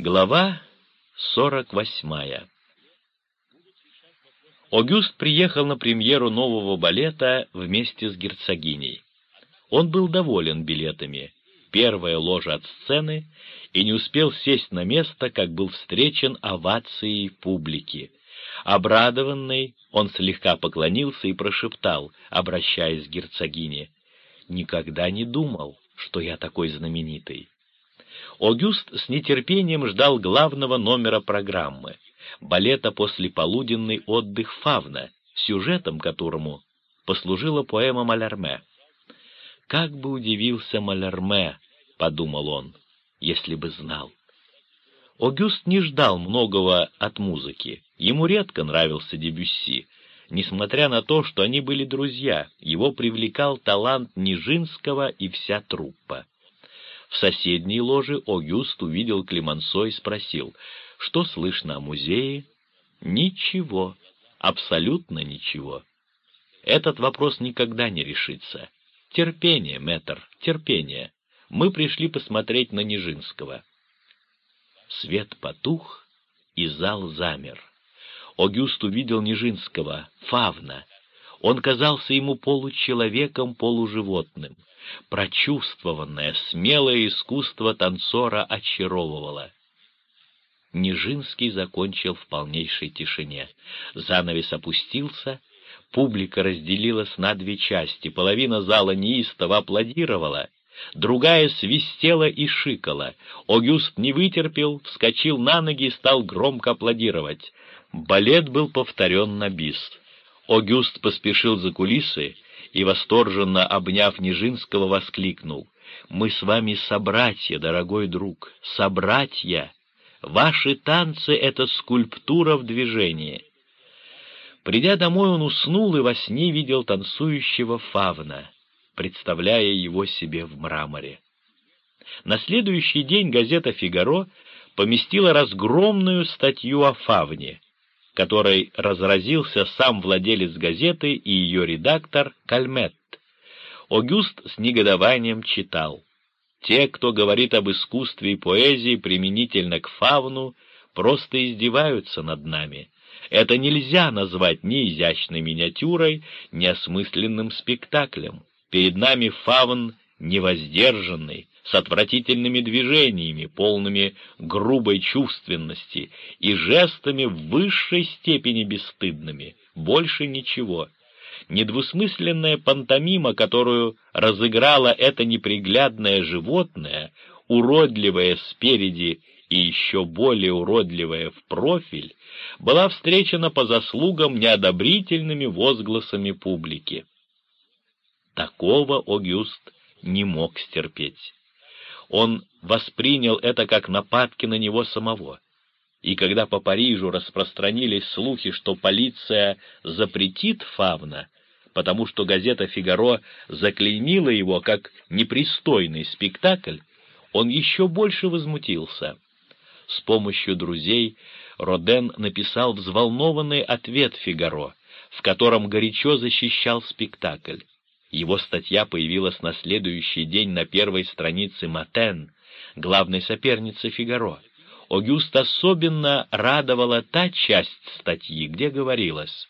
Глава сорок восьмая Огюст приехал на премьеру нового балета вместе с герцогиней. Он был доволен билетами, первая ложа от сцены, и не успел сесть на место, как был встречен овацией публики. Обрадованный, он слегка поклонился и прошептал, обращаясь к герцогине, «Никогда не думал, что я такой знаменитый». Огюст с нетерпением ждал главного номера программы — балета «Послеполуденный отдых Фавна», сюжетом которому послужила поэма Малярме. «Как бы удивился Малярме», — подумал он, — «если бы знал». Огюст не ждал многого от музыки, ему редко нравился Дебюсси. Несмотря на то, что они были друзья, его привлекал талант Нижинского и вся труппа. В соседней ложе Огюст увидел Климансо и спросил, что слышно о музее? Ничего, абсолютно ничего. Этот вопрос никогда не решится. Терпение, мэтр, терпение. Мы пришли посмотреть на Нижинского. Свет потух, и зал замер. Огюст увидел Нижинского, фавна. Он казался ему получеловеком, полуживотным. Прочувствованное, смелое искусство танцора очаровывало. Нижинский закончил в полнейшей тишине. Занавес опустился, публика разделилась на две части, половина зала неистово аплодировала, другая свистела и шикала. Огюст не вытерпел, вскочил на ноги и стал громко аплодировать. Балет был повторен на бис. Огюст поспешил за кулисы и, восторженно обняв Нижинского, воскликнул. «Мы с вами собратья, дорогой друг, собратья! Ваши танцы — это скульптура в движении!» Придя домой, он уснул и во сне видел танцующего фавна, представляя его себе в мраморе. На следующий день газета «Фигаро» поместила разгромную статью о фавне — которой разразился сам владелец газеты и ее редактор Кальмет. Огюст с негодованием читал. «Те, кто говорит об искусстве и поэзии применительно к фауну, просто издеваются над нами. Это нельзя назвать ни изящной миниатюрой, ни осмысленным спектаклем. Перед нами фаун невоздержанный, с отвратительными движениями, полными грубой чувственности и жестами в высшей степени бесстыдными. Больше ничего. Недвусмысленная пантомима, которую разыграло это неприглядное животное, уродливое спереди и еще более уродливое в профиль, была встречена по заслугам неодобрительными возгласами публики. Такого Огюст не мог стерпеть. Он воспринял это как нападки на него самого. И когда по Парижу распространились слухи, что полиция запретит Фавна, потому что газета «Фигаро» заклеймила его как непристойный спектакль, он еще больше возмутился. С помощью друзей Роден написал взволнованный ответ «Фигаро», в котором горячо защищал спектакль. Его статья появилась на следующий день на первой странице «Матен», главной соперницы «Фигаро». Огюст особенно радовала та часть статьи, где говорилось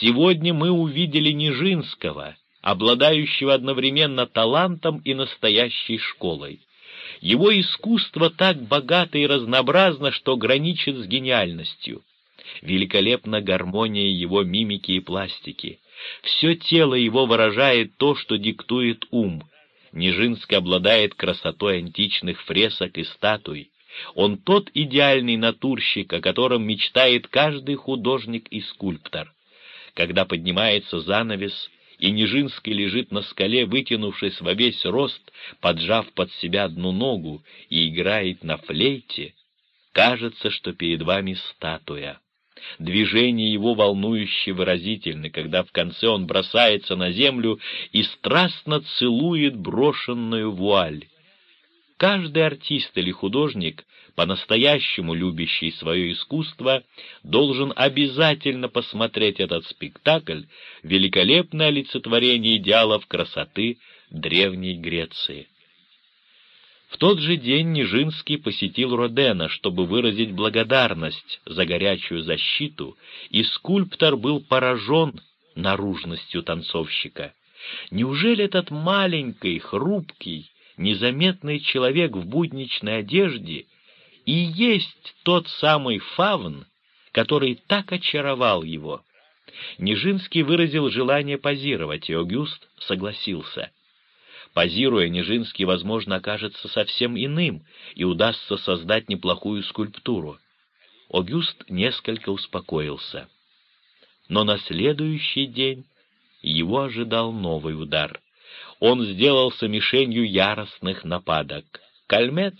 «Сегодня мы увидели Нижинского, обладающего одновременно талантом и настоящей школой. Его искусство так богато и разнообразно, что граничит с гениальностью. Великолепна гармония его мимики и пластики. Все тело его выражает то, что диктует ум. Нижинский обладает красотой античных фресок и статуй. Он тот идеальный натурщик, о котором мечтает каждый художник и скульптор. Когда поднимается занавес, и Нижинский лежит на скале, вытянувшись во весь рост, поджав под себя одну ногу и играет на флейте, кажется, что перед вами статуя. Движения его волнующе выразительны, когда в конце он бросается на землю и страстно целует брошенную вуаль. Каждый артист или художник, по-настоящему любящий свое искусство, должен обязательно посмотреть этот спектакль, великолепное олицетворение идеалов красоты Древней Греции. В тот же день Нижинский посетил Родена, чтобы выразить благодарность за горячую защиту, и скульптор был поражен наружностью танцовщика. Неужели этот маленький, хрупкий, незаметный человек в будничной одежде и есть тот самый фавн, который так очаровал его? Нижинский выразил желание позировать, и Огюст согласился — Позируя, Нижинский, возможно, окажется совсем иным и удастся создать неплохую скульптуру. Огюст несколько успокоился. Но на следующий день его ожидал новый удар. Он сделался мишенью яростных нападок. Кальмет,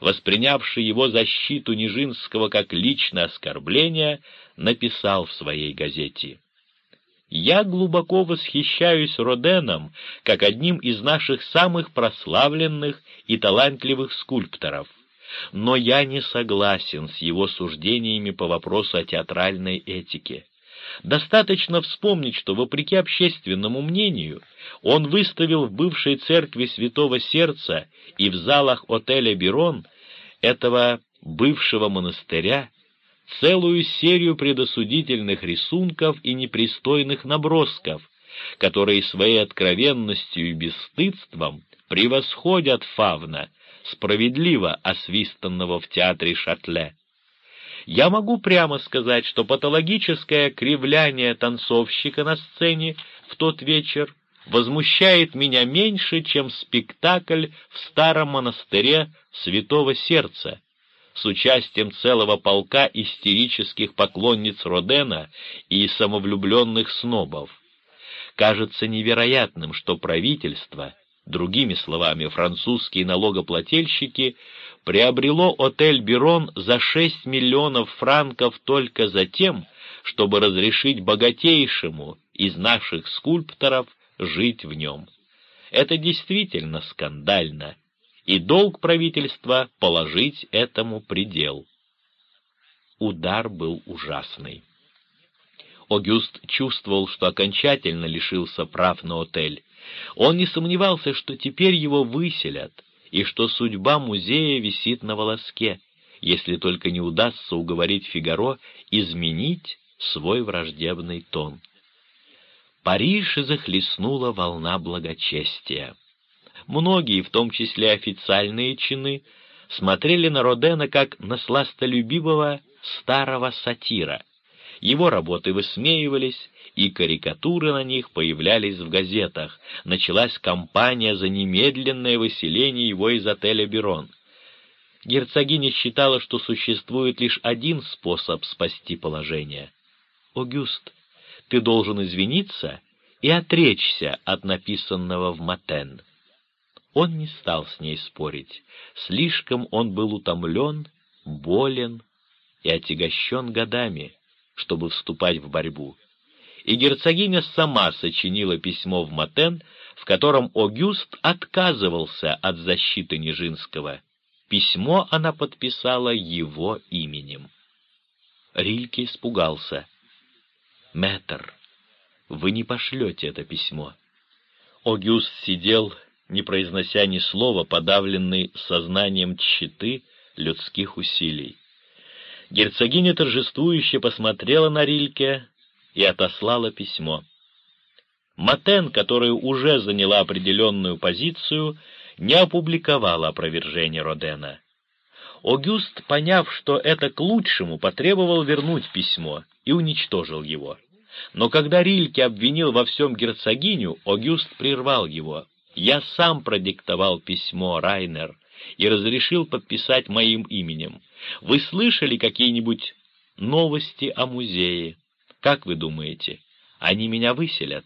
воспринявший его защиту Нижинского как личное оскорбление, написал в своей газете я глубоко восхищаюсь Роденом как одним из наших самых прославленных и талантливых скульпторов, но я не согласен с его суждениями по вопросу о театральной этике. Достаточно вспомнить, что, вопреки общественному мнению, он выставил в бывшей церкви Святого Сердца и в залах отеля «Берон» этого бывшего монастыря целую серию предосудительных рисунков и непристойных набросков, которые своей откровенностью и бесстыдством превосходят Фавна, справедливо освистанного в театре Шатле. Я могу прямо сказать, что патологическое кривляние танцовщика на сцене в тот вечер возмущает меня меньше, чем спектакль в старом монастыре Святого Сердца, с участием целого полка истерических поклонниц Родена и самовлюбленных снобов. Кажется невероятным, что правительство, другими словами, французские налогоплательщики, приобрело отель «Берон» за 6 миллионов франков только за тем, чтобы разрешить богатейшему из наших скульпторов жить в нем. Это действительно скандально и долг правительства положить этому предел. Удар был ужасный. Огюст чувствовал, что окончательно лишился прав на отель. Он не сомневался, что теперь его выселят, и что судьба музея висит на волоске, если только не удастся уговорить Фигаро изменить свой враждебный тон. Париж захлестнула волна благочестия. Многие, в том числе официальные чины, смотрели на Родена как на сластолюбивого старого сатира. Его работы высмеивались, и карикатуры на них появлялись в газетах. Началась кампания за немедленное выселение его из отеля «Берон». Герцогиня считала, что существует лишь один способ спасти положение. «Огюст, ты должен извиниться и отречься от написанного в Матен». Он не стал с ней спорить. Слишком он был утомлен, болен и отягощен годами, чтобы вступать в борьбу. И герцогиня сама сочинила письмо в Матен, в котором Огюст отказывался от защиты Нижинского. Письмо она подписала его именем. Рильке испугался. «Мэтр, вы не пошлете это письмо». Огюст сидел не произнося ни слова, подавленный сознанием тщеты людских усилий. Герцогиня торжествующе посмотрела на Рильке и отослала письмо. Матен, которая уже заняла определенную позицию, не опубликовала опровержение Родена. Огюст, поняв, что это к лучшему, потребовал вернуть письмо и уничтожил его. Но когда Рильке обвинил во всем герцогиню, Огюст прервал его. Я сам продиктовал письмо, Райнер, и разрешил подписать моим именем. Вы слышали какие-нибудь новости о музее? Как вы думаете, они меня выселят?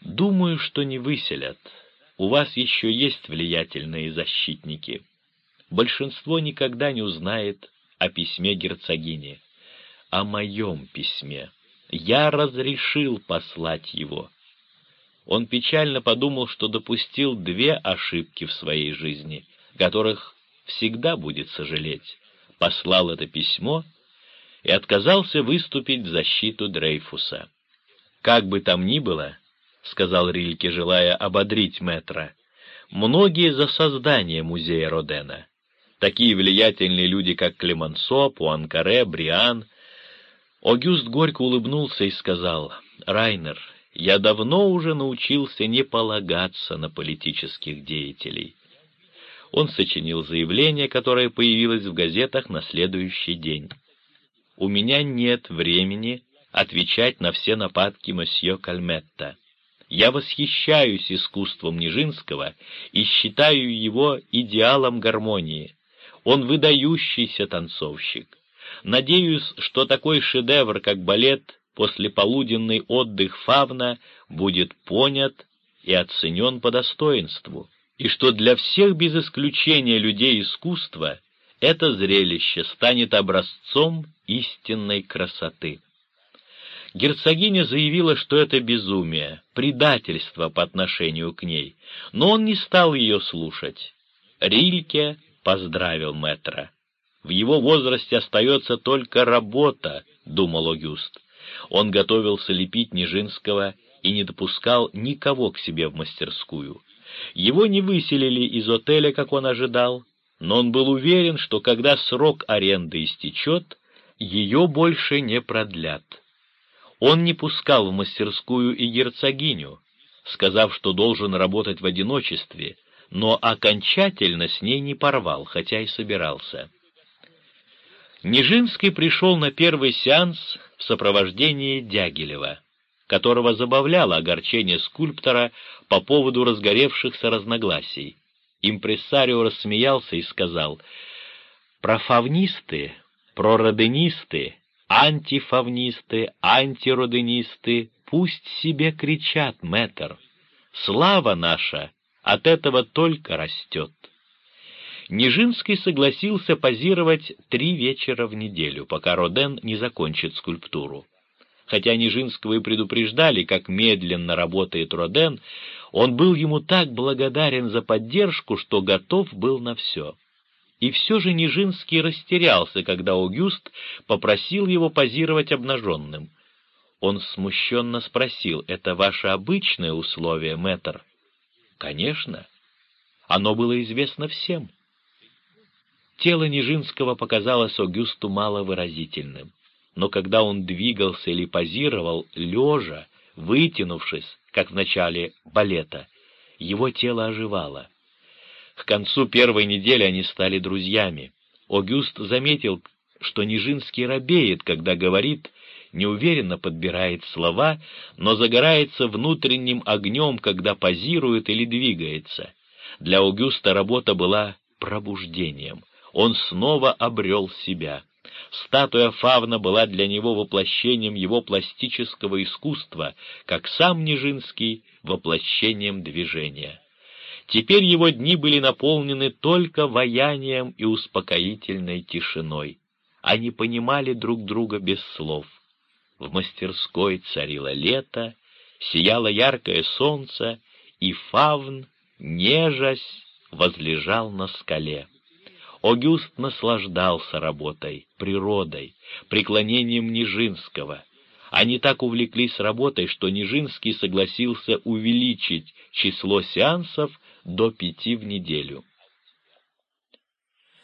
Думаю, что не выселят. У вас еще есть влиятельные защитники. Большинство никогда не узнает о письме герцогини, о моем письме. Я разрешил послать его он печально подумал, что допустил две ошибки в своей жизни, которых всегда будет сожалеть. Послал это письмо и отказался выступить в защиту Дрейфуса. «Как бы там ни было», — сказал Рильке, желая ободрить Метра, многие за создание музея Родена. Такие влиятельные люди, как Клемансо, Пуанкаре, Бриан. Огюст горько улыбнулся и сказал, «Райнер, я давно уже научился не полагаться на политических деятелей». Он сочинил заявление, которое появилось в газетах на следующий день. «У меня нет времени отвечать на все нападки мосье Кальметта. Я восхищаюсь искусством Нижинского и считаю его идеалом гармонии. Он выдающийся танцовщик. Надеюсь, что такой шедевр, как балет после полуденный отдых Фавна, будет понят и оценен по достоинству, и что для всех без исключения людей искусства это зрелище станет образцом истинной красоты. Герцогиня заявила, что это безумие, предательство по отношению к ней, но он не стал ее слушать. Рильке поздравил мэтра. В его возрасте остается только работа, — думал Огюст. Он готовился лепить Нижинского и не допускал никого к себе в мастерскую. Его не выселили из отеля, как он ожидал, но он был уверен, что когда срок аренды истечет, ее больше не продлят. Он не пускал в мастерскую и герцогиню, сказав, что должен работать в одиночестве, но окончательно с ней не порвал, хотя и собирался. Нижинский пришел на первый сеанс в сопровождении Дягилева, которого забавляло огорчение скульптора по поводу разгоревшихся разногласий. Импрессарио рассмеялся и сказал, «Профавнисты, пророденисты антифавнисты, антироденисты, пусть себе кричат, мэтр. Слава наша от этого только растет. Нижинский согласился позировать три вечера в неделю, пока Роден не закончит скульптуру. Хотя Нижинского и предупреждали, как медленно работает Роден, он был ему так благодарен за поддержку, что готов был на все. И все же Нижинский растерялся, когда Аугюст попросил его позировать обнаженным. Он смущенно спросил, «Это ваше обычное условие, мэтр?» «Конечно. Оно было известно всем». Тело Нижинского показалось Огюсту маловыразительным, но когда он двигался или позировал, лежа, вытянувшись, как в начале балета, его тело оживало. К концу первой недели они стали друзьями. Огюст заметил, что Нижинский робеет, когда говорит, неуверенно подбирает слова, но загорается внутренним огнем, когда позирует или двигается. Для Огюста работа была пробуждением. Он снова обрел себя. Статуя Фавна была для него воплощением его пластического искусства, как сам Нижинский — воплощением движения. Теперь его дни были наполнены только ваянием и успокоительной тишиной. Они понимали друг друга без слов. В мастерской царило лето, сияло яркое солнце, и фавн, нежась, возлежал на скале. Огюст наслаждался работой, природой, преклонением Нижинского. Они так увлеклись работой, что Нижинский согласился увеличить число сеансов до пяти в неделю.